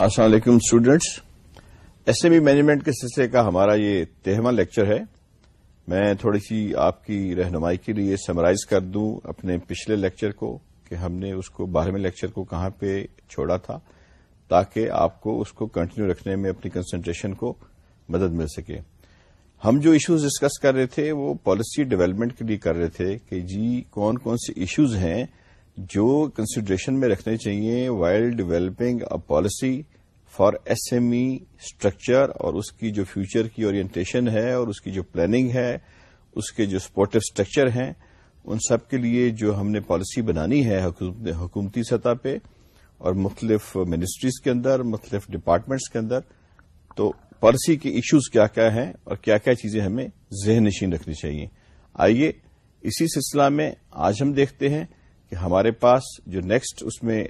السلام علیکم students S M E management کے سلسلے کا ہمارا یہ تہواں لیکچر ہے۔ میں تھوڑی سی آپ کی رہنمائی کے لیے سمرائز کر دوں اپنے پچھلے لیکچر کو کہ ہم نے اس کو بارہویں لیکچر کو کہاں پہ چھوڑا تھا تاکہ آپ کو اس کو کنٹینیو رکھنے میں اپنی کنسنٹریشن کو مدد مل سکے۔ ہم جو ایشوز ڈسکس کر رہے تھے وہ پالیسی ڈیولپمنٹ کے لیے کر رہے تھے کہ جی کون کون سے ایشوز ہیں جو کنسیڈریشن میں رکھنے چاہیے while developing a policy for S M E structure اور اس کی جو فیوچر کی اورینٹیشن ہے اور اس کی جو پلاننگ ہے، اس کے جو سپورٹو اسٹرکچر ہیں، ان سب کے لیے جو ہم نے پالیسی بنانی ہے حکومتی سطح پہ اور مختلف منسٹریز کے اندر، مختلف ڈپارٹمنٹس کے اندر، تو پالیسی کے ایشوز کیا کیا ہیں اور کیا کیا چیزیں ہمیں ذہن نشین رکھنی چاہیے۔ آئیے اسی سلسلہ میں آج ہم دیکھتے ہیں کہ ہمارے پاس جو نیکسٹ اس میں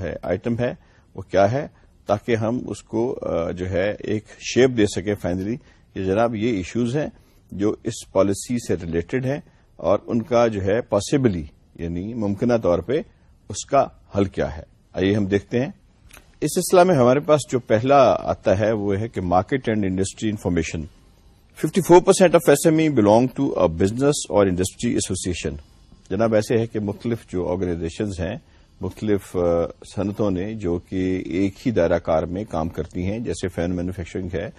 ہے آئٹم ہے، وہ کیا ہے۔ تاکہ ہم اس کو جو ہے، ایک شیپ دے سکیں فائنلی کہ جناب یہ ایشوز ہیں جو اس پالیسی سے ریلیٹڈ ہیں اور ان کا جو ہے پاسبلی یعنی ممکنہ طور پہ اس کا حل کیا ہے. آئیے ہم دیکھتے ہیں۔ اس سلسلہ میں ہمارے پاس جو پہلا آتا ہے وہ ہے کہ market and industry information fifty four percent of S M E belong to a business اور انڈسٹری ایسوسیشن جناب ایسے ہے کہ مختلف جو آرگنائزیشنز ہیں مختلف صنعتوں نے جو کہ ایک ہی دائرہ کار میں کام کرتی ہیں، جیسے فین مینوفیکچرنگ ہے،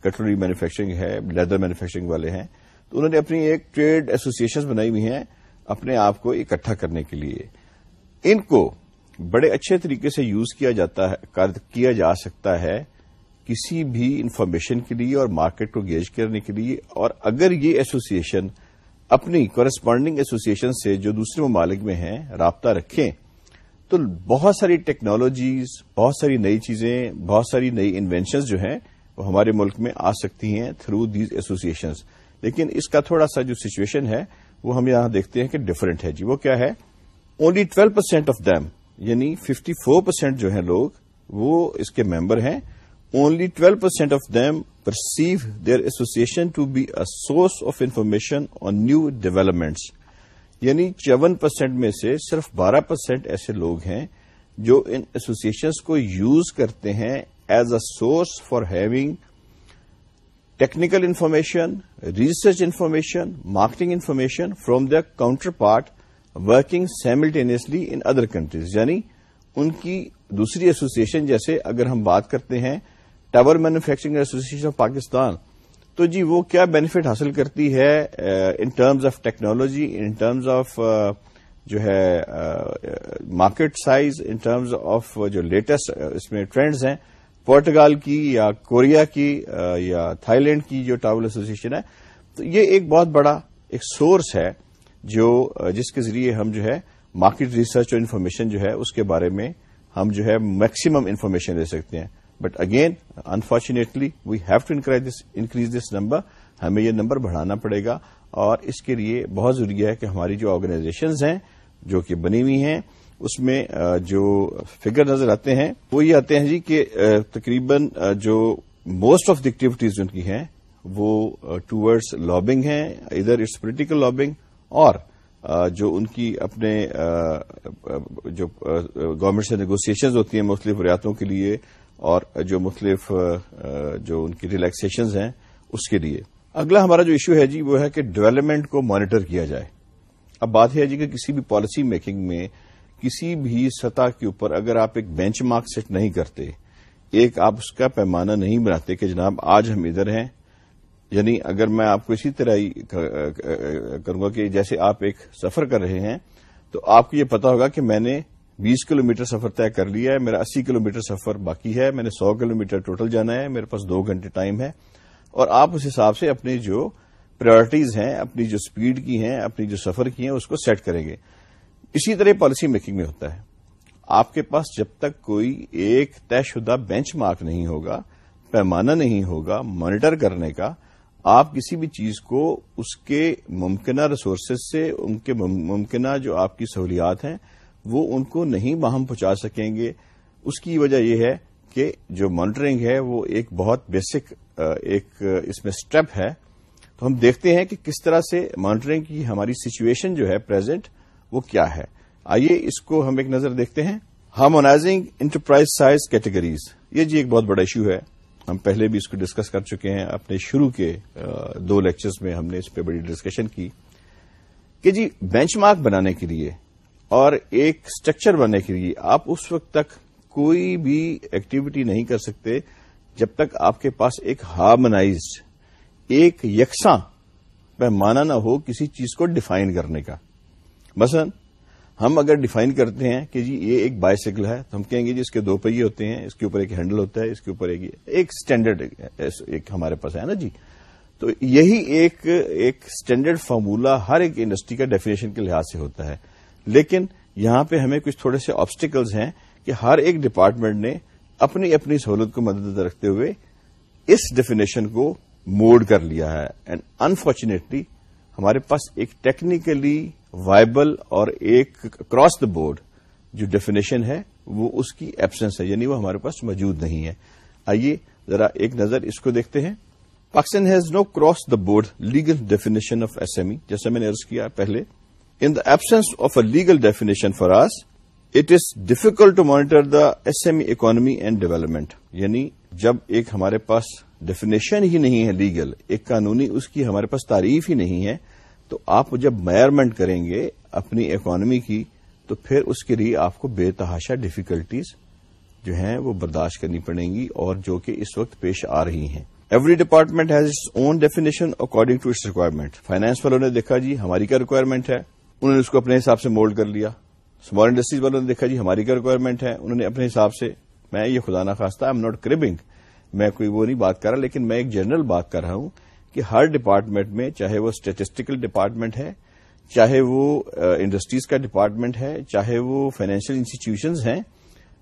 کٹلری مینوفیکچرنگ ہے، لیدر مینوفیکچرنگ والے ہیں، تو انہوں نے اپنی ایک ٹریڈ ایسوسیشن بنائی ہوئی ہیں اپنے آپ کو اکٹھا کرنے کے لیے۔ ان کو بڑے اچھے طریقے سے یوز کیا جاتا ہے کیا جا سکتا ہے کسی بھی انفارمیشن کے لیے اور مارکیٹ کو گیج کرنے کے لیے۔ اور اگر یہ ایسوسیشن اپنی کورسپونڈنگ ایسوسیشن سے جو دوسرے ممالک میں ہیں رابطہ رکھیں تو بہت ساری ٹیکنالوجیز، بہت ساری نئی چیزیں، بہت ساری نئی انوینشنز جو ہیں، وہ ہمارے ملک میں آ سکتی ہیں تھرو دیز ایسوسیشنز لیکن اس کا تھوڑا سا جو سچویشن ہے، وہ ہم یہاں دیکھتے ہیں کہ ڈفرنٹ ہے جی۔ وہ کیا ہے؟ Only twelve percent of them یعنی ففٹی فور پرسینٹ جو ہیں لوگ، وہ اس کے ممبر ہیں۔ Only twelve percent of them perceive their association to be a source of information on new developments یعنی چون پرسینٹ میں سے صرف بارہ پرسینٹ ایسے لوگ ہیں جو ان ایسوسیشنس کو یوز کرتے ہیں as a source for having technical information research information marketing information from the counterpart working simultaneously in other countries یعنی ان کی دوسری ایسوسیشن جیسے اگر ہم بات کرتے ہیں tower manufacturing association of Pakistan تو جی وہ کیا بینیفٹ حاصل کرتی ہے in terms of technology in terms of جو ہے market size in terms of جو لیٹسٹ اس میں ٹرینڈز ہیں پورٹگال کی یا کوریا کی یا تھائی لینڈ کی جو ٹاور ایسوسیشن ہے، تو یہ ایک بہت بڑا ایک سورس ہے، جو جس کے ذریعے ہم جو ہے مارکیٹ ریسرچ اور انفارمیشن جو ہے، اس کے بارے میں ہم جو ہے میکسیمم انفارمیشن لے سکتے ہیں۔ But again unfortunately we have to increase this number ہمیں یہ نمبر بڑھانا پڑے گا اور اس کے لیے بہت ضروری ہے کہ ہماری جو آرگنائزیشنز ہیں، جو کہ بنی ہوئی ہیں، اس میں جو فگر نظر آتے ہیں، وہ یہ آتے ہیں جی کہ تقریباً جو موسٹ آف دی ایکٹیویٹیز ان کی ہیں، وہ ٹوڈز لابنگ ہیں، ادھر اٹس پولیٹیکل لابنگ اور جو ان کی اپنے جو گورنمنٹ سے نیگوسیشنز ہوتی ہیں مختلف ریاستوں کے لیے اور جو مختلف جو ان کی ریلیکسیشنز ہیں، اس کے لیے۔ اگلا ہمارا جو ایشو ہے جی وہ ہے کہ ڈیولپمنٹ کو مانیٹر کیا جائے۔ اب بات ہے جی کہ کسی بھی پالیسی میکنگ میں کسی بھی سطح کے اوپر اگر آپ ایک بینچ مارک سیٹ نہیں کرتے، ایک آپ اس کا پیمانہ نہیں بناتے کہ جناب آج ہم ادھر ہیں یعنی اگر میں آپ کو اسی طرح ہی کروں گا کہ جیسے آپ ایک سفر کر رہے ہیں، تو آپ کو یہ پتا ہوگا کہ میں نے بیس کلو میٹر سفر طے کر لیا ہے، میرا اسی کلو میٹر سفر باقی ہے، میں نے سو کلو میٹر ٹوٹل جانا ہے، میرے پاس دو گھنٹے ٹائم ہے۔ اور آپ اس حساب سے اپنی جو پرائرٹیز ہیں، اپنی جو سپیڈ کی ہیں، اپنی جو سفر کی ہیں، اس کو سیٹ کریں گے۔ اسی طرح پالیسی میکنگ میں ہوتا ہے۔ آپ کے پاس جب تک کوئی ایک طے شدہ بینچ مارک نہیں ہوگا، پیمانہ نہیں ہوگا مانیٹر کرنے کا، آپ کسی بھی چیز کو اس کے ممکنہ ریسورسز سے، ان کے ممکنہ جو آپ کی سہولیات ہیں وہ ان کو نہیں باہم پہنچا سکیں گے۔ اس کی وجہ یہ ہے کہ جو مانیٹرنگ ہے وہ ایک بہت بیسک ایک، اس میں اسٹیپ ہے۔ تو ہم دیکھتے ہیں کہ کس طرح سے مانیٹرنگ کی ہماری سچویشن جو ہے پرزینٹ وہ کیا ہے۔ آئیے اس کو ہم ایک نظر دیکھتے ہیں۔ ہارمونائزنگ انٹرپرائز سائز کیٹیگریز یہ جی ایک بہت بڑا ایشو ہے۔ ہم پہلے بھی اس کو ڈسکس کر چکے ہیں۔ اپنے شروع کے دو لیکچرز میں ہم نے اس پہ بڑی ڈسکشن کی۔ کہ جی بینچ مارک بنانے کے لیے اور ایک اسٹرکچر بننے کے لیے آپ اس وقت تک کوئی بھی ایکٹیویٹی نہیں کر سکتے جب تک آپ کے پاس ایک ہارمنائزڈ ایک یکساں پیمانہ نہ ہو کسی چیز کو ڈیفائن کرنے کا۔ مثلا، ہم اگر ڈیفائن کرتے ہیں کہ جی یہ ایک بائیسیکل ہے، تو ہم کہیں گے جی اس کے دو پہیے ہوتے ہیں، اس کے اوپر ایک ہینڈل ہوتا ہے، اس کے اوپر ایک اسٹینڈرڈ ایک ہمارے پاس ہے نا جی۔ تو یہی ایک ایک اسٹینڈرڈ فارمولا ہر ایک انڈسٹری کا ڈیفینیشن کے لحاظ سے ہوتا ہے۔ لیکن یہاں پہ ہمیں کچھ تھوڑے سے آبسٹیکلز ہیں کہ ہر ایک ڈپارٹمنٹ نے اپنی اپنی سہولت کو مدد رکھتے ہوئے اس ڈیفینیشن کو موڈ کر لیا ہے۔ اینڈ انفارچونیٹلی ہمارے پاس ایک ٹیکنیکلی وائبل اور ایک کراس دا بورڈ جو ڈیفینیشن ہے، وہ اس کی ایبسنس ہے یعنی وہ ہمارے پاس موجود نہیں ہے۔ آئیے ذرا ایک نظر اس کو دیکھتے ہیں۔ Pakistan has no cross the board legal definition of S M E جیسے میں نے ارض کیا پہلے۔ In the absence of a legal definition for us it is difficult to monitor the S M E economy and development یعنی جب ایک ہمارے پاس ڈیفینیشن ہی نہیں ہے لیگل ایک قانونی اس کی ہمارے پاس تعریف ہی نہیں ہے، تو آپ جب میئرمنٹ کریں گے اپنی اکانومی کی، تو پھر اس کے لیے آپ کو بے تحاشا ڈفیکلٹیز جو ہیں وہ برداشت کرنی پڑیں گی اور جو کہ اس وقت پیش آ رہی ہیں۔ Every department has its own definition according to its requirement finance والوں نے دیکھا جی ہماری کیا ریکوائرمنٹ ہے؟ انہوں نے اس کو اپنے حساب سے مولڈ کر لیا۔ اسمال انڈسٹریز والوں نے دیکھا جی ہماری کیا ریکوائرمنٹ ہے؟ انہوں نے اپنے حساب سے میں یہ خدا نہ خواستہ ایم ناٹ کربنگ میں کوئی وہ نہیں بات کر رہا، لیکن میں ایک جنرل بات کر رہا ہوں کہ ہر ڈپارٹمنٹ میں چاہے وہ اسٹیٹسٹیکل ڈپارٹمنٹ ہے، چاہے وہ انڈسٹریز کا ڈپارٹمنٹ ہے، چاہے وہ فائنینشیل انسٹیٹیوشنز ہیں،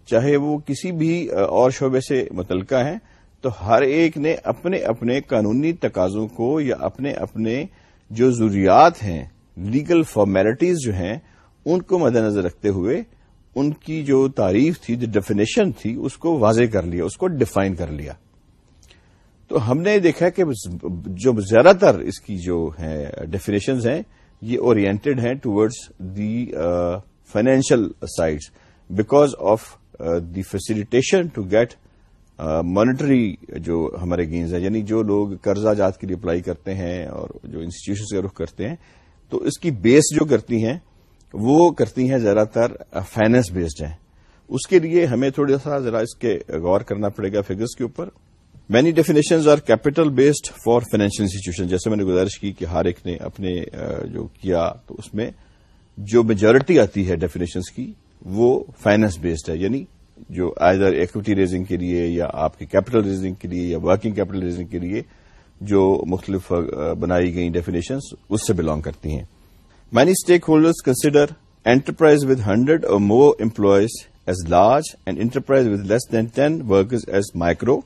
چاہے وہ کسی بھی اور شعبے سے متعلقہ ہیں، تو ہر ایک نے اپنے اپنے قانونی تقاضوں کو یا اپنے اپنے جو ضروریات ہیں لیگل فارمیلٹیز جو ہیں، ان کو مد نظر رکھتے ہوئے ان کی جو تعریف تھی، جو ڈیفینیشن تھی، اس کو واضح کر لیا، اس کو ڈیفائن کر لیا۔ تو ہم نے دیکھا کہ جو زیادہ تر اس کی جو ہے ڈیفینیشنز ہیں، یہ اورینٹڈ ہیں towards the financial sides because of the facilitation to get monetary جو ہمارے گینز ہیں یعنی جو لوگ قرضہ جات کے لیے اپلائی کرتے ہیں اور جو انسٹیٹیوشن کا رخ کرتے ہیں تو اس کی بیس جو کرتی ہیں، وہ کرتی ہیں زیادہ تر فائنینس بیسڈ ہیں۔ اس کے لیے ہمیں تھوڑا سا ذرا اس کے غور کرنا پڑے گا فگرز کے اوپر۔ Many definitions are capital based for financial institution جیسے میں نے گزارش کی کہ ہر ایک نے اپنے جو کیا تو اس میں جو میجورٹی آتی ہے ڈیفینیشنز کی، وہ فائنینس بیسڈ ہے۔ یعنی جو آئدر ایکوٹی ریزنگ کے لیے یا آپ کی کیپٹل ریزنگ کے لیے یا ورکنگ کیپٹل ریزنگ کے لیے جو مختلف بنائی گئی ڈیفینیشنز اس سے بلانگ کرتی ہیں many stakeholders consider enterprise with hundred or more employees as large and enterprise with less than ten workers as micro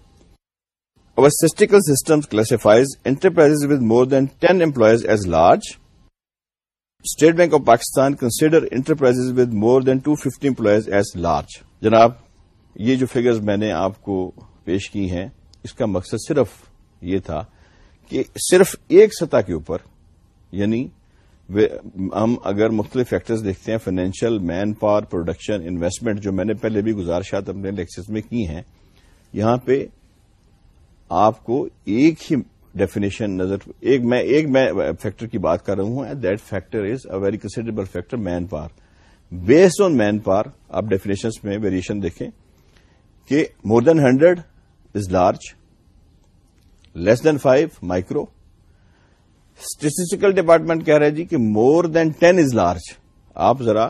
Our statistical system classifies enterprises with more than 10 employees as large. State Bank of Pakistan consider enterprises with more than 250 employees as large. جناب، یہ جو figures میں نے آپ کو پیش کی ہیں، اس کا مقصد صرف یہ تھا کہ صرف ایک سطح کے اوپر یعنی ہم اگر مختلف فیکٹرز دیکھتے ہیں financial manpower production investment جو میں نے پہلے بھی گزارشات اپنے لیکچرز میں کی ہیں، یہاں پہ آپ کو ایک ہی ڈیفینیشن نظر، ایک میں ایک میں فیکٹر کی بات کر رہا ہوں that factor is a very considerable factor manpower based on manpower آپ ڈیفینیشن میں ویریشن دیکھیں کہ more than hundred is large less than five micro statistical department کہہ رہا ہے جی کہ more than ten is large آپ ذرا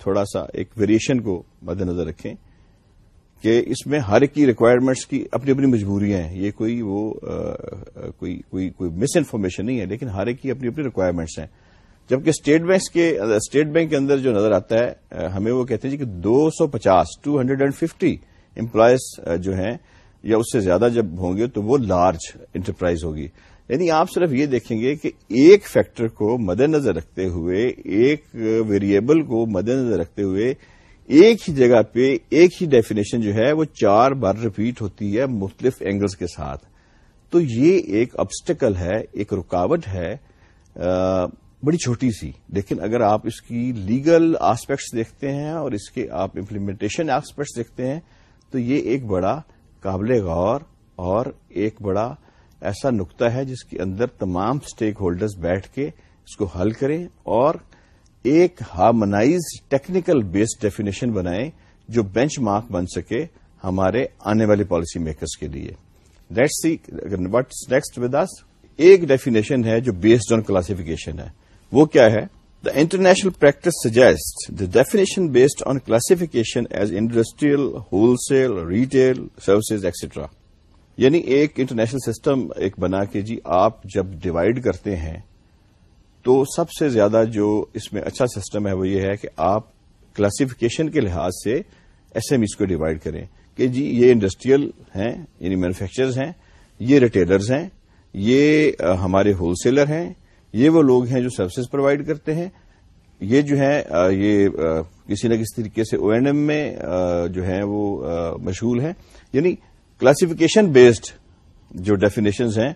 تھوڑا سا ایک ویریشن کو مد نظر رکھیں کہ اس میں ہر ایک کی ریکوائرمنٹس کی اپنی اپنی مجبوریاں ہیں۔ یہ کوئی وہ کوئی کوئی کوئی مس انفارمیشن نہیں ہے، لیکن ہر ایک کی اپنی اپنی ریکوائرمنٹس ہیں۔ جبکہ اسٹیٹ بینک کے اسٹیٹ بینک کے اندر جو نظر آتا ہے ہمیں وہ کہتے ہیں جی کہ دو سو پچاس two hundred and fifty employees جو ہیں یا اس سے زیادہ جب ہوں گے تو وہ لارج انٹرپرائز ہوگی۔ یعنی آپ صرف یہ دیکھیں گے کہ ایک فیکٹر کو مد نظر رکھتے ہوئے، ایک ویریبل کو مد نظر رکھتے ہوئے ایک ہی جگہ پہ ایک ہی ڈیفینیشن جو ہے وہ چار بار ریپیٹ ہوتی ہے مختلف اینگلز کے ساتھ۔ تو یہ ایک ابسٹیکل ہے، ایک رکاوٹ ہے بڑی چھوٹی سی۔ لیکن اگر آپ اس کی لیگل آسپیکٹس دیکھتے ہیں اور اس کے آپ امپلیمنٹیشن آسپیکٹس دیکھتے ہیں، تو یہ ایک بڑا قابل غور اور ایک بڑا ایسا نقطہ ہے جس کے اندر تمام سٹیک ہولڈرز بیٹھ کے اس کو حل کریں اور ایک ہارمنائز ٹیکنیکل بیسڈ ڈیفینیشن بنائیں جو بینچ مارک بن سکے ہمارے آنے والے پالیسی میکرز کے لیے۔ سی وٹ نیکسٹ ود ایک ڈیفینیشن ہے جو بیسڈ آن کلاسفیکیشن ہے۔ وہ کیا ہے؟ The international practice suggest the definition based on classification as industrial wholesale retail services یعنی ایک انٹرنیشنل سسٹم ایک بنا کے جی آپ جب ڈیوائڈ کرتے ہیں تو سب سے زیادہ جو اس میں اچھا سسٹم ہے وہ یہ ہے کہ آپ کلاسفیکیشن کے لحاظ سے ایس ایم ایز کو ڈیوائڈ کریں کہ جی یہ انڈسٹریل ہیں یعنی مینوفیکچرز ہیں، یہ ریٹیلرز ہیں، یہ ہمارے ہول سیلر ہیں یہ وہ لوگ ہیں جو سروسز پرووائڈ کرتے ہیں۔ یہ جو ہے یہ کسی نہ کسی طریقے سے او این ایم میں جو ہے وہ مشغول ہیں۔ یعنی کلاسیفیکیشن بیسڈ جو ڈیفینیشنز ہیں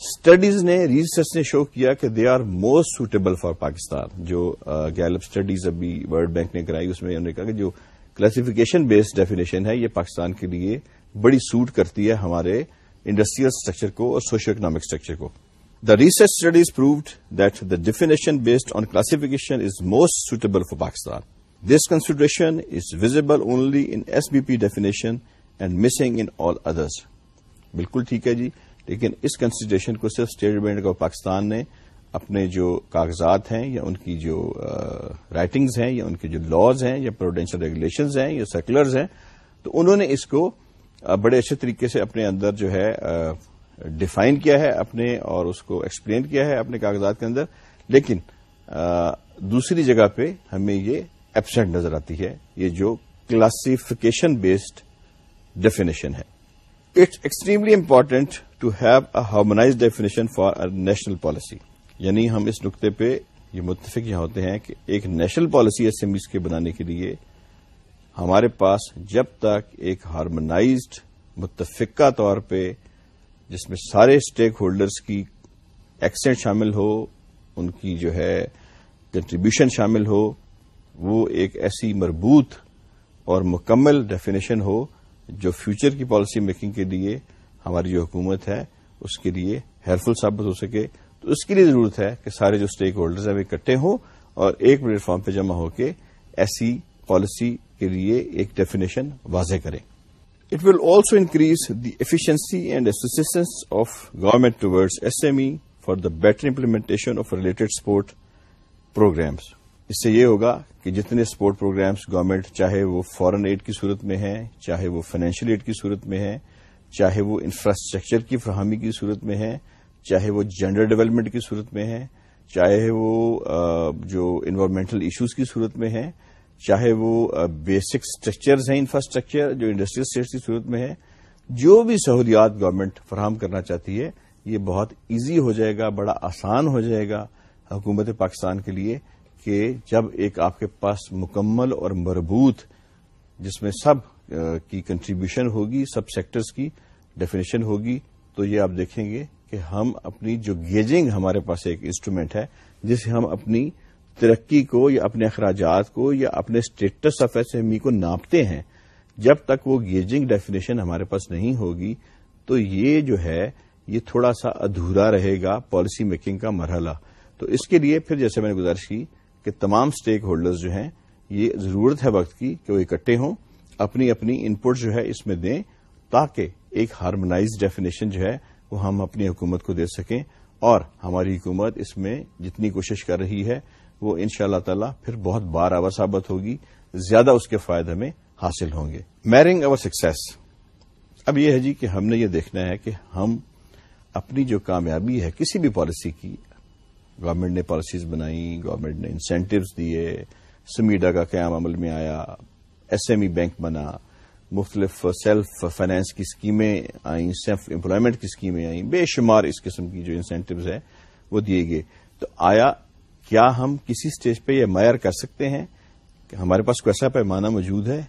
اسٹڈیز نے ریسرچ نے شو کیا کہ they are most suitable for Pakistan جو گیلپ اسٹڈیز ابھی ورلڈ بینک نے کرائی، اس میں انہوں نے کہا کہ جو کلاسیفیکیشن بیسڈ ڈیفینیشن ہے، یہ پاکستان کے لیے بڑی سوٹ کرتی ہے ہمارے انڈسٹریل اسٹرکچر کو اور سوشو اکنامک اسٹرکچر کو۔ The research studies proved that the definition based on classification is most suitable for Pakistan this consideration is visible only in S B P definition and missing in all others بالکل ٹھیک ہے جی لیکن اس consideration کو صرف state bank of Pakistan نے اپنے جو کاغذات ہیں یا ان کی جو رائٹنگز ہیں یا ان کے جو لاز ہیں یا پروڈینشل ریگولیشنز ہیں یا سرکولرز ہیں، تو انہوں نے اس کو بڑے اچھے طریقے سے اپنے اندر جو ہے ڈیفائن کیا ہے اپنے اور اس کو ایکسپلین کیا ہے اپنے کاغذات کے اندر، لیکن دوسری جگہ پہ ہمیں یہ ایبسینٹ نظر آتی ہے، یہ جو کلاسیفیکیشن بیسڈ ڈیفینیشن ہے۔ It's extremely important to have a harmonize definition for national policy یعنی ہم اس نقطے پہ یہ متفق یہاں ہوتے ہیں کہ ایک نیشنل پالیسی اسمبلیز کے بنانے کے لیے ہمارے پاس جب تک ایک ہارمونائزڈ متفقہ طور پہ جس میں سارے اسٹیک ہولڈرز کی ایکسنٹ شامل ہو، ان کی جو ہے کنٹریبیوشن شامل ہو، وہ ایک ایسی مربوط اور مکمل ڈیفینیشن ہو جو فیوچر کی پالیسی میکنگ کے لیے ہماری جو حکومت ہے، اس کے لیے ہیلپ فل ثابت ہو سکے۔ تو اس کے لیے ضرورت ہے کہ سارے جو اسٹیک ہولڈرز ہیں وہ اکٹھے ہوں اور ایک پلیٹ فارم پہ جمع ہو کے ایسی پالیسی کے لیے ایک ڈیفینیشن واضح کریں۔ It will also increase the efficiency and associations of government towards S M E for the better implementation of related support programmes اس سے یہ ہوگا کہ جتنے اسپورٹ پروگرامس گورنمنٹ چاہے وہ فورن ایڈ کی صورت میں ہیں، چاہے وہ فائنینشیل ایڈ کی صورت میں ہیں، چاہے وہ انفراسٹرکچر کی فراہمی کی صورت میں ہیں، چاہے وہ جینڈر ڈیولپمنٹ کی صورت میں ہے چاہے وہ جو انوائرمنٹل ایشوز کی صورت میں ہے چاہے وہ بیسک اسٹرکچرز ہیں انفراسٹرکچر جو انڈسٹریل اسٹیٹس کی صورت میں ہے جو بھی سہولیات گورنمنٹ فراہم کرنا چاہتی ہے، یہ بہت ایزی ہو جائے گا، بڑا آسان ہو جائے گا حکومت پاکستان کے لیے کہ جب ایک آپ کے پاس مکمل اور مربوط جس میں سب کی کنٹریبیوشن ہوگی، سب سیکٹرز کی ڈیفینیشن ہوگی، تو یہ آپ دیکھیں گے کہ ہم اپنی جو گیجنگ ہمارے پاس ایک انسٹرومینٹ ہے، جسے ہم اپنی ترقی کو یا اپنے اخراجات کو یا اپنے status of S M E کو ناپتے ہیں، جب تک وہ گیجنگ ڈیفینیشن ہمارے پاس نہیں ہوگی، تو یہ جو ہے، یہ تھوڑا سا ادھورا رہے گا پالیسی میکنگ کا مرحلہ۔ تو اس کے لیے پھر جیسے میں نے گزارش کی کہ تمام اسٹیک ہولڈرز جو ہیں، یہ ضرورت ہے وقت کی کہ وہ اکٹھے ہوں، اپنی اپنی ان پٹ جو ہے اس میں دیں، تاکہ ایک ہارمونائز ڈیفینیشن جو ہے، وہ ہم اپنی حکومت کو دے سکیں۔ اور ہماری حکومت اس میں جتنی کوشش کر رہی ہے وہ ان شاء اللہ تعالی پھر بہت بار آور ثابت ہوگی، زیادہ اس کے فائدے ہمیں حاصل ہوں گے۔ میرنگ اوور سکسیس اب یہ ہے جی کہ ہم نے یہ دیکھنا ہے کہ ہم اپنی جو کامیابی ہے، کسی بھی پالیسی کی گورنمنٹ نے پالیسیز بنائی گورنمنٹ نے انسینٹوز دیے، سمیڈا کا قیام عمل میں آیا ایس ایم ای بینک بنا، مختلف سیلف فائنینس کی اسکیمیں آئیں سیلف امپلائمنٹ کی اسکیمیں آئیں، بے شمار اس قسم کی جو انسینٹوز ہیں وہ دیے گئے۔ تو آیا کیا ہم کسی سٹیج پہ یہ معیار کر سکتے ہیں کہ ہمارے پاس کیسا پیمانہ موجود ہے؟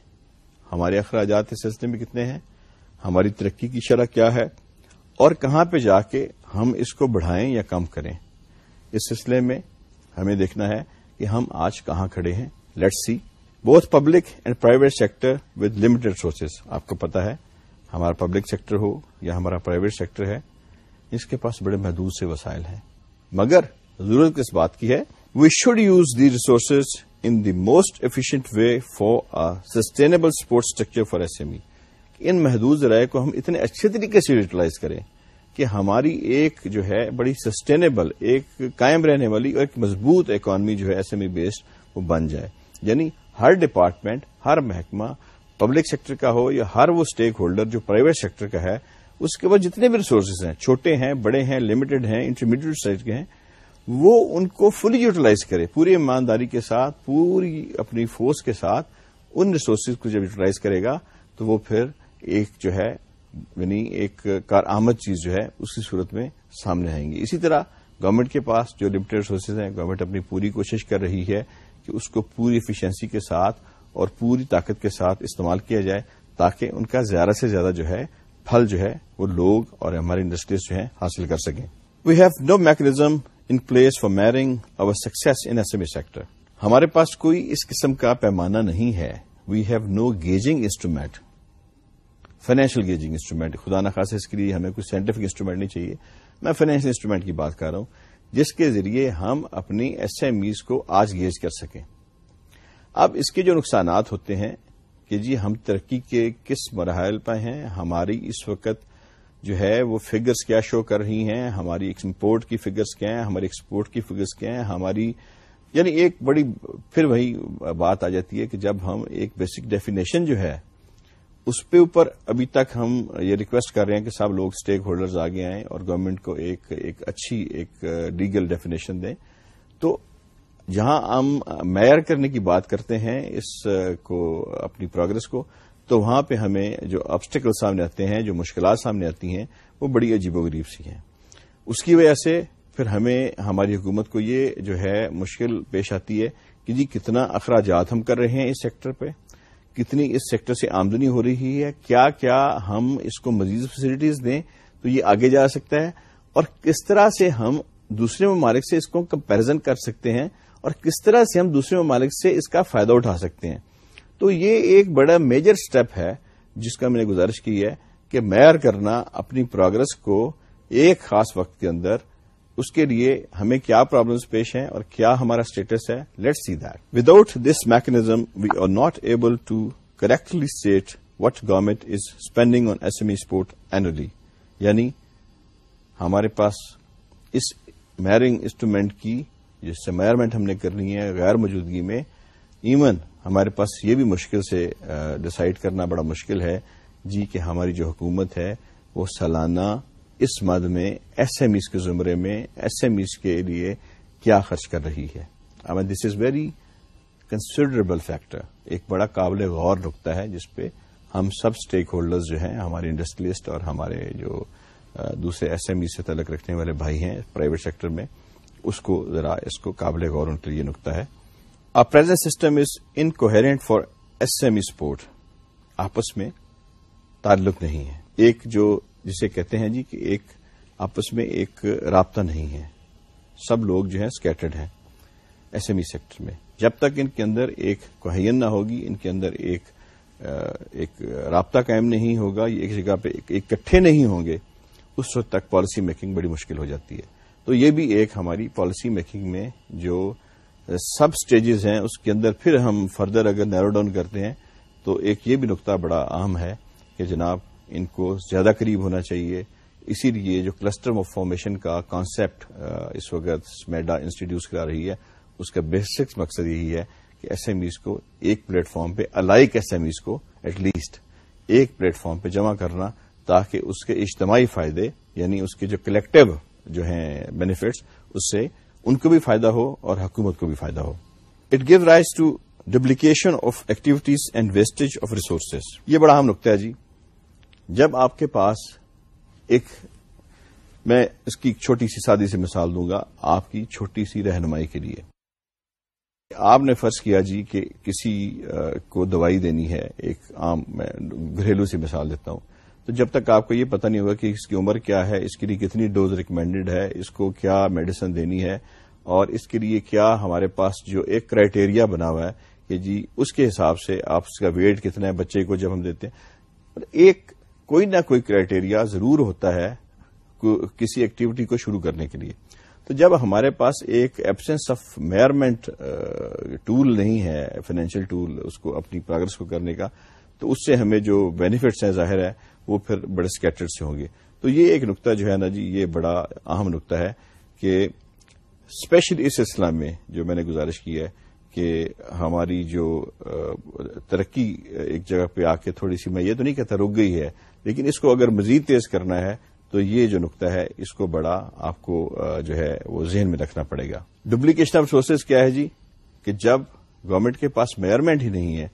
ہمارے اخراجات اس سلسلے میں کتنے ہیں؟ ہماری ترقی کی شرح کیا ہے؟ اور کہاں پہ جا کے ہم اس کو بڑھائیں یا کم کریں؟ اس سلسلے میں ہمیں دیکھنا ہے کہ ہم آج کہاں کھڑے ہیں۔ لیٹ سی بہت public and private sector with limited sources آپ کو پتا ہے، ہمارا پبلک سیکٹر ہو یا ہمارا پرائیویٹ سیکٹر ہے، اس کے پاس بڑے محدود سے وسائل ہیں۔ مگر ضرورت اس بات کی ہے؟ We should use the resources in the most efficient way for sustainable support structure for S M E ان محدود ذرائع کو ہم اتنے اچھے طریقے سے یوٹیلائز کریں کہ ہماری ایک جو ہے بڑی سسٹینیبل ایک قائم رہنے والی اور ایک مضبوط اکانمی جو ہے ایس ایم ای بیسڈ وہ بن جائے۔ یعنی ہر ڈپارٹمنٹ ہر محکمہ پبلک سیکٹر کا ہو یا ہر وہ اسٹیک ہولڈر جو پرائیویٹ سیکٹر کا ہے، اس کے بعد جتنے بھی ریسورسز ہیں، چھوٹے ہیں، بڑے ہیں لمیٹڈ ہیں انٹرمیڈیٹ سائز کے ہیں وہ ان کو فلی یوٹیلائز کرے، پوری ایمانداری کے ساتھ، پوری اپنی فورس کے ساتھ ان ریسورسز کو جب یوٹیلائز کرے گا، تو وہ پھر ایک جو ہے یعنی ایک کارآمد چیز جو ہے اس کی صورت میں سامنے آئیں گی۔ اسی طرح گورنمنٹ کے پاس جو لمیٹڈ ریسورسز ہیں گورنمنٹ اپنی پوری کوشش کر رہی ہے کہ اس کو پوری افیشئنسی کے ساتھ اور پوری طاقت کے ساتھ استعمال کیا جائے تاکہ ان کا زیادہ سے زیادہ جو ہے، پھل جو ہے، وہ لوگ اور ہماری انڈسٹریز جو ہیں حاصل کر سکیں۔ We have no mechanism in place for measuring our success in S M sector ہمارے پاس کوئی اس قسم کا پیمانہ نہیں ہے۔ We have no gauging instrument financial gauging instrument خدا نخواست اس کے لیے ہمیں کوئی سائنٹیفک انسٹرومینٹ نہیں چاہیے۔ میں فائنینشیل انسٹرومینٹ کی بات کر رہا ہوں، جس کے ذریعے ہم اپنی ایس ایم ایز کو آج گیج کر سکیں۔ اب اس کے جو نقصانات ہوتے ہیں کہ جی ہم ترقی کے کس مراحل پہ ہیں، ہماری اس وقت جو ہے وہ فگرز کیا شو کر رہی ہیں؟ ہماری امپورٹ کی فگرز کیا ہیں؟ ہماری ایکسپورٹ کی فگرز کیا ہیں؟ ہماری یعنی ایک بڑی پھر وہی بات آ جاتی ہے کہ جب ہم ایک بیسک ڈیفینیشن جو ہے، اس پہ اوپر ابھی تک ہم یہ ریکویسٹ کر رہے ہیں کہ سب لوگ اسٹیک ہولڈرز آگے آئیں اور گورنمنٹ کو ایک ایک اچھی ایک لیگل ڈیفینیشن دیں۔ تو جہاں ہم میئر کرنے کی بات کرتے ہیں، اس کو، اپنی پروگرس کو تو وہاں پہ ہمیں جو آبسٹیکل سامنے آتے ہیں، جو مشکلات سامنے آتی ہیں، وہ بڑی عجیب و غریب سی ہیں۔ اس کی وجہ سے پھر ہمیں، ہماری حکومت کو یہ جو ہے مشکل پیش آتی ہے کہ جی کتنا اخراجات ہم کر رہے ہیں اس سیکٹر پہ؟ کتنی اس سیکٹر سے آمدنی ہو رہی ہے؟ کیا کیا ہم اس کو مزید فیسلٹیز دیں تو یہ آگے جا سکتا ہے؟ اور کس طرح سے ہم دوسرے ممالک سے اس کو کمپیرزن کر سکتے ہیں؟ اور کس طرح سے ہم دوسرے ممالک سے اس کا فائدہ اٹھا سکتے ہیں؟ تو یہ ایک بڑا میجر سٹیپ ہے جس کا میں نے گزارش کی ہے کہ میئر کرنا اپنی پروگرس کو ایک خاص وقت کے اندر اس کے لیے ہمیں کیا پرابلمس پیش ہیں اور کیا ہمارا اسٹیٹس ہے؟ Let see that without this mechanism we are not able to correctly state what government is spending on S M E support annually یعنی ہمارے پاس اس میئرنگ انسٹرومینٹ کی جس سے میئرمنٹ ہم نے کرنی ہے غیر موجودگی میں ایون ہمارے پاس یہ بھی مشکل سے ڈسائڈ کرنا بڑا مشکل ہے جی کہ ہماری جو حکومت ہے وہ سالانہ اس مد میں ایس ایم ایس کے زمرے میں ایس ایم ایس کے لیے کیا خرچ کر رہی ہے۔ This is very considerable factor ایک بڑا قابل غور رکتا ہے جس پہ ہم سب اسٹیک ہولڈرز جو ہیں، ہمارے انڈسٹریلسٹ اور ہمارے جو دوسرے ایس ایم ای سے تعلق رکھنے والے بھائی ہیں پرائیویٹ سیکٹر میں، اس کو ذرا اس کو قابل غور ان کے لیے نکتا ہے۔ A present system is incoherent for S M E support آپس میں تعلق نہیں ہے۔ ایک جو جسے کہتے ہیں جی کہ ایک آپس میں ایک رابطہ نہیں ہے۔ سب لوگ جو ہیں اسکیٹرڈ ہیں ایس ایم ای سیکٹر میں۔ جب تک ان کے اندر ایک کوہین نہ ہوگی، ان کے اندر ایک ایک رابطہ قائم نہیں ہوگا ایک جگہ پہ اکٹھے نہیں ہوں گے، اس وقت تک پالیسی میکنگ بڑی مشکل ہو جاتی ہے۔ تو یہ بھی ایک ہماری پالیسی میکنگ میں جو سب سٹیجز ہیں، اس کے اندر پھر ہم فردر اگر نیرو ڈاؤن کرتے ہیں، تو ایک یہ بھی نقطہ بڑا اہم ہے کہ جناب ان کو زیادہ قریب ہونا چاہیے۔ اسی لیے جو کلسٹر آف فارمیشن کا کانسیپٹ اس وقت میڈا انسٹیٹیوٹ کرا رہی ہے، اس کا بیسک مقصد یہی ہے کہ ایس ایم ایز کو ایک پلیٹ فارم پہ الائک ایس ایم ایز کو ایٹ لیسٹ ایک پلیٹ فارم پہ جمع کرنا، تاکہ اس کے اجتماعی فائدے یعنی اس کے جو کلیکٹو جو ہیں بینیفٹس اس سے ان کو بھی فائدہ ہو اور حکومت کو بھی فائدہ ہو۔ It give rise to duplication of activities and wastage of resources یہ بڑا اہم نقطہ ہے جی۔ جب آپ کے پاس ایک، میں اس کی چھوٹی سی سادی سے مثال دوں گا آپ کی چھوٹی سی رہنمائی کے لیے۔ آپ نے فرض کیا جی کہ کسی کو دوائی دینی ہے، ایک عام، میں گھریلو سی مثال دیتا ہوں۔ تو جب تک آپ کو یہ پتہ نہیں ہوگا کہ اس کی عمر کیا ہے، اس کے لیے کتنی ڈوز ریکمینڈڈ ہے، اس کو کیا میڈیسن دینی ہے، اور اس کے لیے کیا ہمارے پاس جو ایک کرائٹیریا بنا ہوا ہے کہ جی اس کے حساب سے آپ اس کا ویٹ کتنا ہے، بچے کو جب ہم دیتے ہیں۔ ایک کوئی نہ کوئی کرائٹیریا ضرور ہوتا ہے کسی ایکٹیویٹی کو شروع کرنے کے لیے۔ تو جب ہمارے پاس ایک ایبسنس آف میئرمنٹ ٹول نہیں ہے فائنینشیل ٹول اس کو اپنی پروگرس کو کرنے کا، تو اس سے ہمیں جو بینیفٹس ہیں ظاہر ہے وہ پھر بڑے اسکیٹرڈ سے ہوں گے۔ تو یہ ایک نقطہ جو ہے نا جی یہ بڑا اہم نقطہ ہے کہ اسپیشلی اس اسلام میں جو میں نے گزارش کی ہے کہ ہماری جو ترقی ایک جگہ پہ آ کے تھوڑی سی، میں یہ تو نہیں کہتا رک گئی ہے، لیکن اس کو اگر مزید تیز کرنا ہے تو یہ جو نقطہ ہے، اس کو بڑا آپ کو جو ہے وہ ذہن میں رکھنا پڑے گا۔ ڈپلیکیشن آف ریسورسز کیا ہے جی؟ کہ جب گورنمنٹ کے پاس میئرمنٹ ہی نہیں ہے،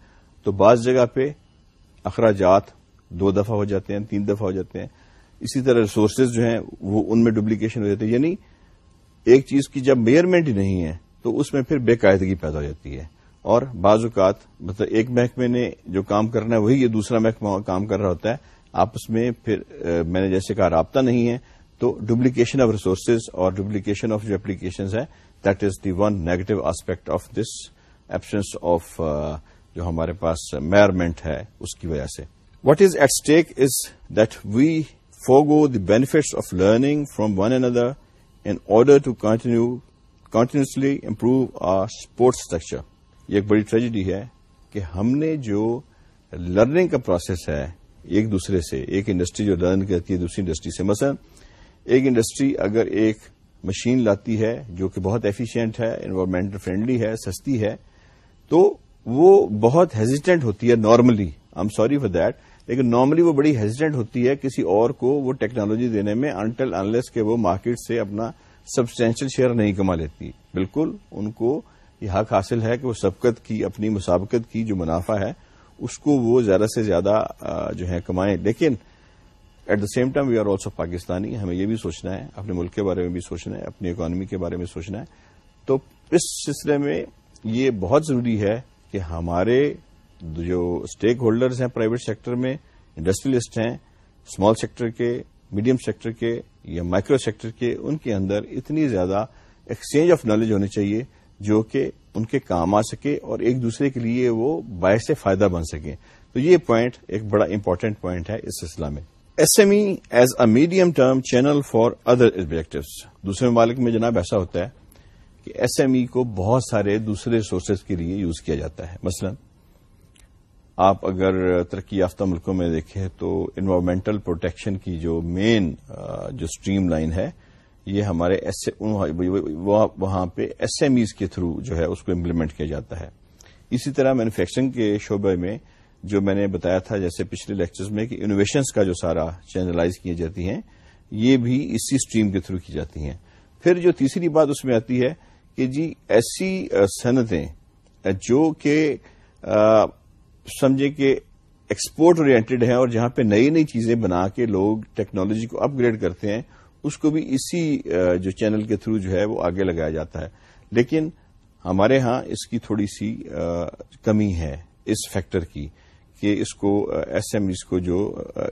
تو بعض جگہ پہ اخراجات دو دفعہ ہو جاتے ہیں، تین دفعہ ہو جاتے ہیں۔ اسی طرح ریسورسز جو ہیں، وہ ان میں ڈپلیکیشن ہو جاتے ہیں۔ یعنی ایک چیز کی جب میئرمنٹ ہی نہیں ہے، تو اس میں پھر بے قاعدگی پیدا ہو جاتی ہے۔ اور بعض اوقات مطلب ایک محکمے نے جو کام کرنا ہے، وہی یہ دوسرا محکمہ کام کر رہا ہوتا ہے۔ آپس میں پھر میں نے جیسے کہا، رابطہ نہیں ہے۔ تو ڈپلیکیشن آف ریسورسز اور ڈپلیکیشن آف جو اپلیکیشنز ہے that is the one negative aspect of this absence of جو ہمارے پاس میئرمنٹ ہے، اس کی وجہ سے۔ What is at stake is that we forgo the benefits of learning from one another in order to continue continuously improve our supports structure یہ ایک بڑی ٹریجڈی ہے کہ ہم نے جو لرننگ کا پروسیس ہے ایک دوسرے سے ایک انڈسٹری جو لرن کرتی ہے دوسری انڈسٹری سے مثلا ایک انڈسٹری اگر ایک مشین لاتی ہے جو کہ بہت ایفیشینٹ ہے انوائرمنٹل فرینڈلی ہے سستی ہے تو وہ بہت ہیزیٹینٹ ہوتی ہے normally I am sorry for that لیکن نارملی وہ بڑی ہیزیٹینٹ ہوتی ہے کسی اور کو وہ ٹیکنالوجی دینے میں انٹل انلیس کے وہ مارکیٹ سے اپنا سبسٹینشیل شیئر نہیں کما لیتی۔ بالکل ان کو یہ حق حاصل ہے کہ وہ سبقت کی، اپنی مسابقت کی جو منافع ہے، اس کو وہ زیادہ سے زیادہ جو ہے کمائیں۔ لیکن at the same time we are also Pakistani ہمیں یہ بھی سوچنا ہے، اپنے ملک کے بارے میں بھی سوچنا ہے، اپنی اکانومی کے بارے میں سوچنا ہے۔ تو اس سلسلے میں یہ بہت ضروری ہے کہ ہمارے جو اسٹیک ہولڈرز ہیں پرائیویٹ سیکٹر میں انڈسٹریلسٹ ہیں اسمال سیکٹر کے میڈیم سیکٹر کے یا مائکرو سیکٹر کے، ان کے اندر اتنی زیادہ ایکسچینج آف نالج ہونی چاہیے جو کہ ان کے کام آ سکے اور ایک دوسرے کے لیے وہ باعث فائدہ بن سکے۔ تو یہ پوائنٹ ایک بڑا امپورٹنٹ پوائنٹ ہے اس سلسلہ میں۔ S M E as a medium term channel for other objectives دوسرے ممالک میں جناب ایسا ہوتا ہے کہ ایس ایم ای کو بہت سارے دوسرے سورسز کے لیے یوز کیا جاتا ہے۔ مثلا آپ اگر ترقی یافتہ ملکوں میں دیکھیں تو انوائرمنٹل پروٹیکشن کی جو مین جو اسٹریم لائن ہے، یہ ہمارے وہاں پہ ایس ایم ایز کے تھرو جو ہے اس کو امپلیمنٹ کیا جاتا ہے۔ اسی طرح مینوفیکچرنگ کے شعبے میں جو میں نے بتایا تھا جیسے پچھلے لیکچرز میں کہ انوویشنز کا جو سارا چینلائز کی جاتی ہیں، یہ بھی اسی اسٹریم کے تھرو کی جاتی ہیں۔ پھر جو تیسری بات اس میں آتی ہے کہ جی ایسی صنعتیں، جو کہ سمجھے کہ ایکسپورٹ اورینٹڈ ہیں اور جہاں پہ نئی نئی چیزیں بنا کے لوگ ٹیکنالوجی کو اپ گریڈ کرتے ہیں، اس کو بھی اسی جو چینل کے تھرو جو ہے وہ آگے لگایا جاتا ہے۔ لیکن ہمارے ہاں اس کی تھوڑی سی کمی ہے اس فیکٹر کی کہ اس کو ایس ایم ایز کو جو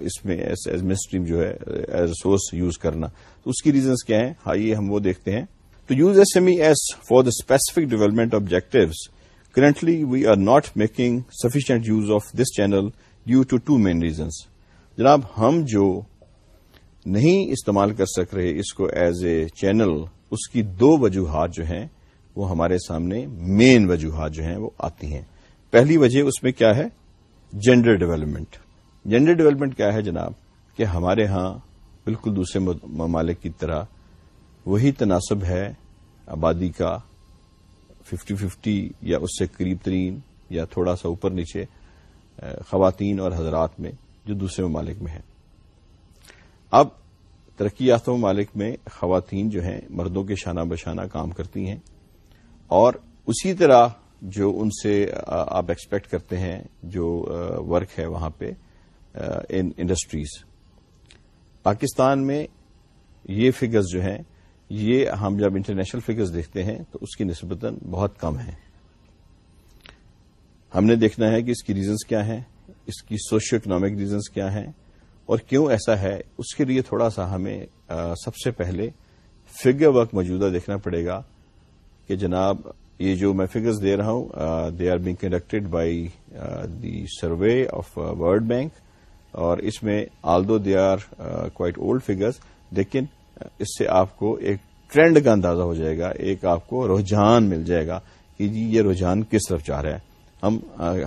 اس میں ایز اسٹریم جو ہے ایز سورس یوز کرنا۔ تو اس کی ریزنس کیا ہیں؟ آئیے ہم وہ دیکھتے ہیں۔ To use S M E S for the specific development objectives currently we are not making sufficient use of this channel due to two main reasons جناب، ہم جو نہیں استعمال کر سک رہے اس کو ایز اے چینل اس کی دو وجوہات جو ہیں، وہ ہمارے سامنے مین وجوہات جو ہیں، وہ آتی ہیں۔ پہلی وجہ اس میں کیا ہے؟ جینڈر ڈیولپمنٹ جینڈر ڈیولپمنٹ کیا ہے جناب؟ کہ ہمارے ہاں بالکل دوسرے ممالک کی طرح وہی تناسب ہے آبادی کا ففٹی ففٹی یا اس سے قریب ترین یا تھوڑا سا اوپر نیچے خواتین اور حضرات میں جو دوسرے ممالک میں ہے اب ترقی یافتہ ممالک میں خواتین جو ہیں، مردوں کے شانہ بشانہ کام کرتی ہیں اور اسی طرح جو ان سے آپ ایکسپیکٹ کرتے ہیں، جو ورک ہے وہاں پہ ان انڈسٹریز پاکستان میں یہ فگرز جو ہیں یہ ہم جب انٹرنیشنل فگرز دیکھتے ہیں تو اس کی نسبتاً بہت کم ہیں۔ ہم نے دیکھنا ہے کہ اس کی ریزنز کیا ہیں، اس کی سوشو اکنامک ریزنز کیا ہیں، اور کیوں ایسا ہے؟ اس کے لیے تھوڑا سا ہمیں سب سے پہلے فگر ورک موجودہ دیکھنا پڑے گا کہ جناب یہ جو میں فگرز دے رہا ہوں they are being conducted by the survey of World Bank اور اس میں although they are quite old figures لیکن اس سے آپ کو ایک ٹرینڈ کا اندازہ ہو جائے گا، ایک آپ کو رجحان مل جائے گا کہ جی یہ رجحان کس طرف جا رہا ہے۔ ہم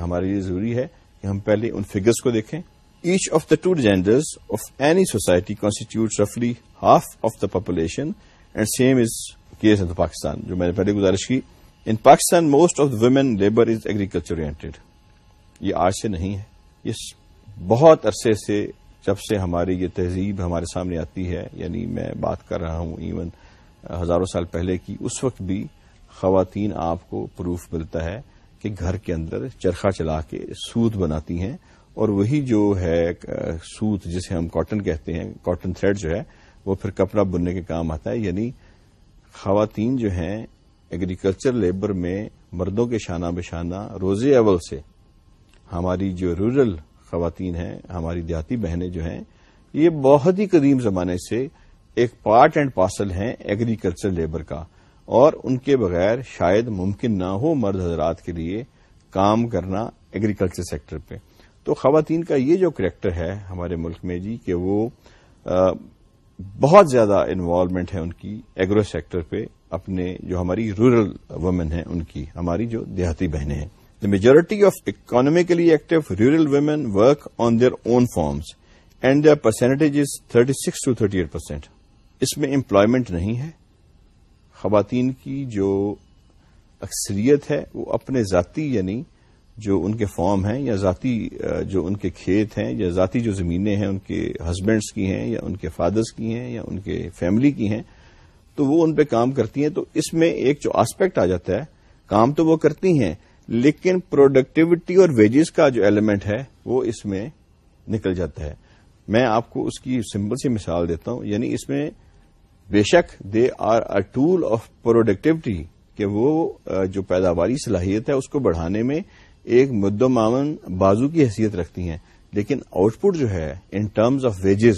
ہمارے لیے ضروری ہے کہ ہم پہلے ان فگرز کو دیکھیں۔ Each of the two genders of any society constitute رفلی half of the population and same is case in Pakistan جو میں نے پہلے گزارش کی۔ In Pakistan most of the women labour is agriculture یہ آج سے نہیں ہے۔ یہ بہت عرصے سے جب سے ہماری یہ تہذیب ہمارے سامنے آتی ہے یعنی میں بات کر رہا ہوں ایون ہزاروں سال پہلے کی، اس وقت بھی خواتین آپ کو پروف ملتا ہے کہ گھر کے اندر چرخا چلا کے سوت بناتی ہیں، اور وہی جو ہے سوت جسے ہم کاٹن کہتے ہیں کاٹن تھریڈ جو ہے، وہ پھر کپڑا بننے کے کام آتا ہے۔ یعنی خواتین جو ہیں ایگریکلچر لیبر میں مردوں کے شانہ بشانہ روزے اول سے ہماری جو رورل خواتین ہیں، ہماری دیہاتی بہنیں جو ہیں، یہ بہت ہی قدیم زمانے سے ایک پارٹ اینڈ پارسل ہیں ایگریکلچر لیبر کا، اور ان کے بغیر شاید ممکن نہ ہو مرد حضرات کے لیے کام کرنا ایگریکلچر سیکٹر پہ۔ تو خواتین کا یہ جو کریکٹر ہے ہمارے ملک میں جی کہ وہ بہت زیادہ انوالومنٹ ہے ان کی ایگرو سیکٹر پہ، اپنے جو ہماری رورل وومن ہیں، ان کی، ہماری جو دیہاتی بہنیں ہیں۔ The majority of economically active rural women work on their own farms and their percentage is thirty six to thirty eight percent اس میں امپلائمنٹ نہیں ہے. خواتین کی جو اکثریت ہے، وہ اپنے ذاتی یعنی جو ان کے فارم ہیں، یا ذاتی جو ان کے کھیت ہیں، یا ذاتی جو زمینیں ہیں، ان کے ہسبینڈس کی ہیں، یا ان کے فادرس کی ہیں، یا ان کے فیملی کی ہیں، تو وہ ان پہ کام کرتی ہیں۔ تو اس میں ایک جو آسپیکٹ آ جاتا ہے، کام تو وہ کرتی ہیں لیکن پروڈکٹیوٹی اور ویجز کا جو ایلیمنٹ ہے وہ اس میں نکل جاتا ہے۔ میں آپ کو اس کی سمپل سی مثال دیتا ہوں یعنی اس میں بے شک they are a tool of productivity کہ وہ جو پیداواری صلاحیت ہے، اس کو بڑھانے میں ایک معاون بازو کی حیثیت رکھتی ہیں۔ لیکن آؤٹ پٹ جو ہے ان ٹرمز آف ویجز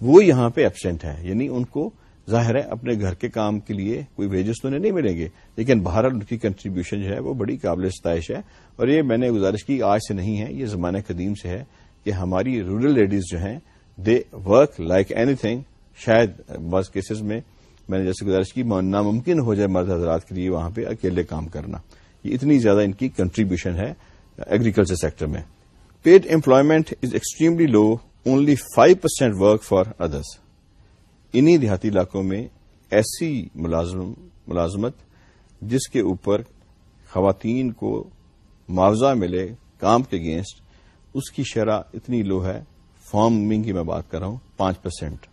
وہ یہاں پہ ایبسینٹ ہے۔ یعنی ان کو ظاہر ہے اپنے گھر کے کام کے لیے کوئی ویجز تو انہیں نہیں ملیں گے، لیکن باہر ان کی کنٹریبیوشن جو ہے وہ بڑی قابل ستائش ہے۔ اور یہ میں نے گزارش کی، آج سے نہیں ہے، یہ زمانہ قدیم سے ہے کہ ہماری رورل لیڈیز جو ہیں they work like anything شاید بعض کیسز میں میں نے جیسے گزارش کی ناممکن ہو جائے مرد حضرات کے لیے وہاں پہ اکیلے کام کرنا۔ یہ اتنی زیادہ ان کی کنٹریبیوشن ہے ایگریکلچر سیکٹر میں۔ Paid employment is extremely low only five percent work for others انہی دیہاتی علاقوں میں ایسی ملازمت جس کے اوپر خواتین کو معاوضہ ملے، کام کے اگینسٹ، اس کی شرح اتنی لو ہے۔ فارمنگ کی میں بات کر رہا ہوں، پانچ پرسینٹ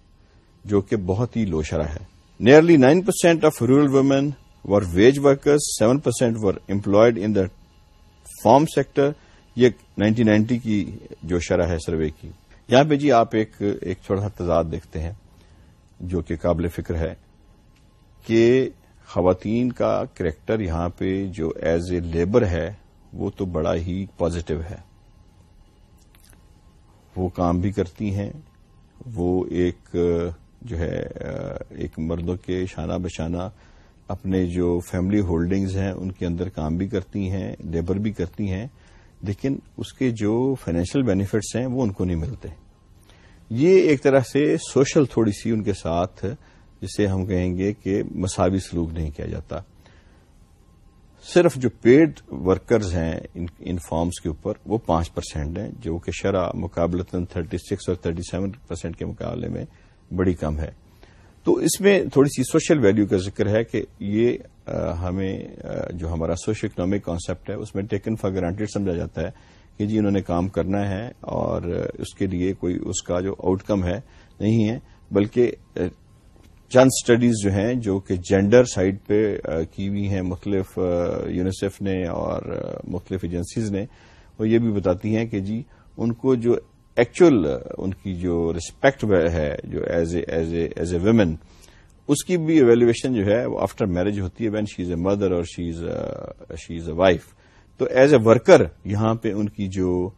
جو کہ بہت ہی لو شرح ہے۔ Nearly nine percent of rural women are wage workers seven percent are employed in the farm sector یہ نائنٹین نائنٹی کی جو شرح ہے، سروے کی۔ یہاں پہ جی آپ ایک ایک تھوڑا سا تضاد دیکھتے ہیں۔ جو کہ قابل فکر ہے، کہ خواتین کا کریکٹر یہاں پہ جو ایز اے لیبر ہے، وہ تو بڑا ہی پازیٹو ہے۔ وہ کام بھی کرتی ہیں، وہ ایک، جو ہے، ایک مردوں کے شانہ بشانہ اپنے جو فیملی ہولڈنگز ہیں، ان کے اندر کام بھی کرتی ہیں، لیبر بھی کرتی ہیں، لیکن اس کے جو فائنینشیل بینیفٹس ہیں، وہ ان کو نہیں ملتے۔ یہ ایک طرح سے سوشل تھوڑی سی ان کے ساتھ جسے ہم کہیں گے کہ مساوی سلوک نہیں کیا جاتا۔ صرف جو پیڈ ورکرز ہیں ان فارمز کے اوپر، وہ پانچ پرسینٹ ہیں، جو کہ شرح مقابلتاً تھرٹی سکس اور تھرٹی سیون پرسینٹ کے مقابلے میں بڑی کم ہے۔ تو اس میں تھوڑی سی سوشل ویلو کا ذکر ہے کہ یہ ہمیں جو ہمارا سوشل اکنامک کانسیپٹ ہے، اس میں ٹیکن فار گرانٹیڈ سمجھا جاتا ہے۔ کہ جی انہوں نے کام کرنا ہے اور اس کے لیے کوئی اس کا جو آؤٹ کم ہے نہیں ہے، بلکہ چند سٹڈیز جو ہیں جو کہ جینڈر سائڈ پہ کی ہوئی ہیں، مختلف یونیسیف نے اور مختلف ایجنسیز نے، وہ یہ بھی بتاتی ہیں کہ جی ان کو جو ایکچوئل ان کی جو ریسپیکٹ ہے جو as a as a as a women اس کی بھی ایویلویشن جو ہے، وہ آفٹر میرج ہوتی ہے when she is a mother or she is a wife تو ایز اے ورکر یہاں پہ ان کی جو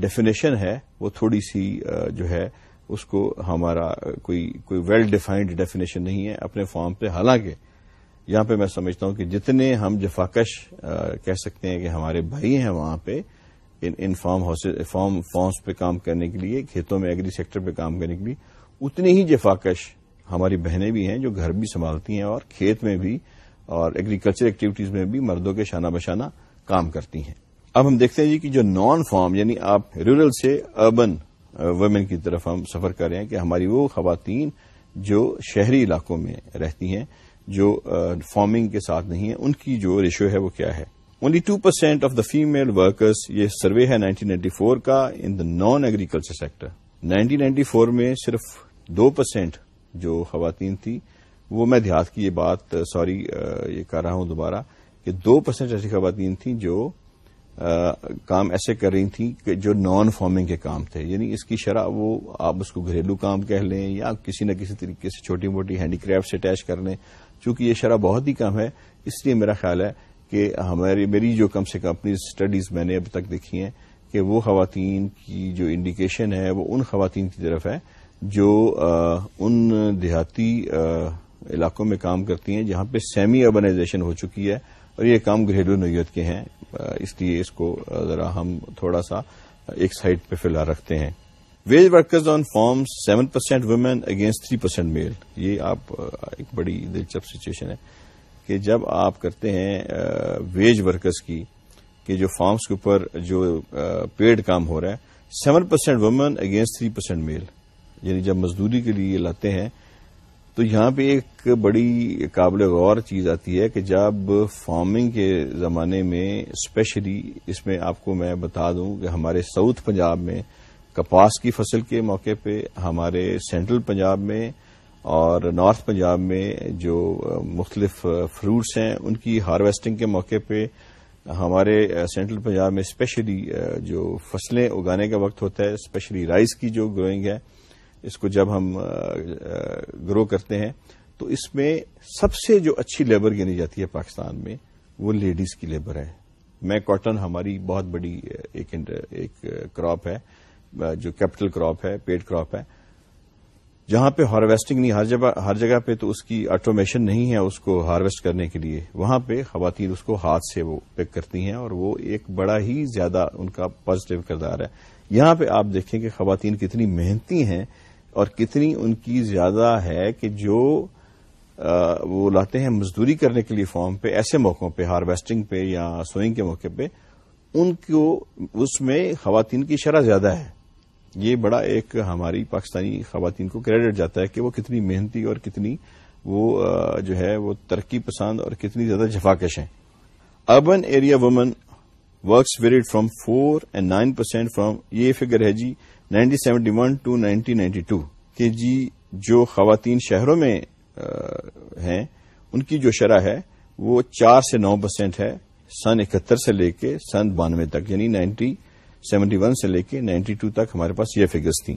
ڈیفینیشن ہے، وہ تھوڑی سی جو ہے، اس کو ہمارا کوئی کوئی ویل ڈیفائنڈ ڈیفینیشن نہیں ہے اپنے فارم پہ۔ حالانکہ یہاں پہ میں سمجھتا ہوں کہ جتنے ہم جفاکش کہہ سکتے ہیں کہ ہمارے بھائی ہیں وہاں پہ، ان فارم فارم فارمس پہ کام کرنے کے لیے، کھیتوں میں ایگری سیکٹر پہ کام کرنے کے لیے اتنی ہی جفاکش ہماری بہنیں بھی ہیں جو گھر بھی سنبھالتی ہیں اور کھیت میں بھی اور ایگریکلچر ایکٹیویٹیز میں بھی مردوں کے شانہ بشانہ کام کرتی ہیں۔ اب ہم دیکھتے ہیں جی کہ جو نان فارم یعنی آپ رورل سے اربن ویمن uh, کی طرف ہم سفر کر رہے ہیں کہ ہماری وہ خواتین جو شہری علاقوں میں رہتی ہیں، جو uh, فارمنگ کے ساتھ نہیں ہیں، ان کی جو ریشو ہے وہ کیا ہے؟ Only two percent of the female workers یہ سروے ہے نائنٹین نائنٹی فور کا in the non agriculture sector nineteen ninety four میں صرف دو پرسینٹ جو خواتین تھی، وہ میں دیہات کی یہ بات uh, سوری یہ کر رہا ہوں دوبارہ۔ کہ دو پرسینٹ ایسی خواتین تھیں جو کام ایسے کر رہی تھیں کہ جو نان فارمنگ کے کام تھے۔ یعنی اس کی شرح وہ آپ اس کو گھریلو کام کہہ لیں یا کسی نہ کسی طریقے سے چھوٹی موٹی ہینڈی کرافٹ سے اٹیچ کر لیں۔ چونکہ یہ شرح بہت ہی کم ہے، اس لیے میرا خیال ہے کہ ہماری، میری جو کم سے کم اپنی اسٹڈیز میں نے اب تک دیکھی ہیں کہ وہ خواتین کی جو انڈیکیشن ہے، وہ ان خواتین کی طرف ہے جو ان دیہاتی علاقوں میں کام کرتی ہیں جہاں پہ سیمی اربنائزیشن ہو چکی ہے۔ اور یہ کام گھریلو نوعیت کے ہیں اس لیے اس کو ذرا ہم تھوڑا سا ایک سائڈ پہ فی الحال رکھتے ہیں۔ Wage workers on farm seven percent women against three percent male. یہ آپ ایک بڑی دلچسپ سچویشن ہے کہ جب آپ کرتے ہیں ویج ورکرز کی، کہ جو فارمز کے اوپر جو پیڈ کام ہو رہا ہے، seven percent women against three percent male. یعنی جب مزدوری کے لیے لاتے ہیں تو یہاں پہ ایک بڑی قابل غور چیز آتی ہے کہ جب فارمنگ کے زمانے میں اسپیشلی اس میں آپ کو میں بتا دوں کہ ہمارے ساؤتھ پنجاب میں کپاس کی فصل کے موقع پہ، ہمارے سینٹرل پنجاب میں اور نارتھ پنجاب میں جو مختلف فروٹس ہیں، ان کی ہارویسٹنگ کے موقع پہ ہمارے سینٹرل پنجاب میں اسپیشلی جو فصلیں اگانے کا وقت ہوتا ہے، اسپیشلی رائس کی جو گروئنگ ہے اس کو جب ہم گرو کرتے ہیں، تو اس میں سب سے جو اچھی لیبر گنی جاتی ہے پاکستان میں، وہ لیڈیز کی لیبر ہے۔ میں کاٹن ہماری بہت بڑی ایک ایک کراپ ہے جو کیپٹل کراپ ہے، پیڈ کراپ ہے۔ جہاں پہ ہارویسٹنگ نہیں، ہر جگہ ہر جگہ پہ تو اس کی آٹومیشن نہیں ہے اس کو ہارویسٹ کرنے کے لیے۔ وہاں پہ خواتین اس کو ہاتھ سے وہ پک کرتی ہیں اور وہ ایک بڑا ہی زیادہ ان کا پازیٹو کردار ہے۔ یہاں پہ آپ دیکھیں کہ خواتین کتنی محنتی ہیں اور کتنی ان کی زیادہ ہے کہ جو وہ لاتے ہیں مزدوری کرنے کے لیے فارم پہ، ایسے موقعوں پہ، ہارویسٹنگ پہ یا سوئنگ کے موقع پہ، ان کو اس میں خواتین کی شرح زیادہ ہے۔ یہ بڑا ایک ہماری پاکستانی خواتین کو کریڈٹ جاتا ہے کہ وہ کتنی محنتی اور کتنی وہ جو ہے وہ ترقی پسند اور کتنی زیادہ جفاکش ہیں۔ Urban area women works varied from four and nine percent from یہ فگر ہے جی nineteen seventy one to nineteen ninety two کہ جی جو خواتین شہروں میں ہیں، ان کی جو شرح ہے، وہ چار سے نو پرسینٹ ہے سن اکہتر سے لے کے سن بانوے تک یعنی نائنٹی سیونٹی ون سے لے کے نائنٹی ٹو تک ہمارے پاس یہ فگرس تھیں۔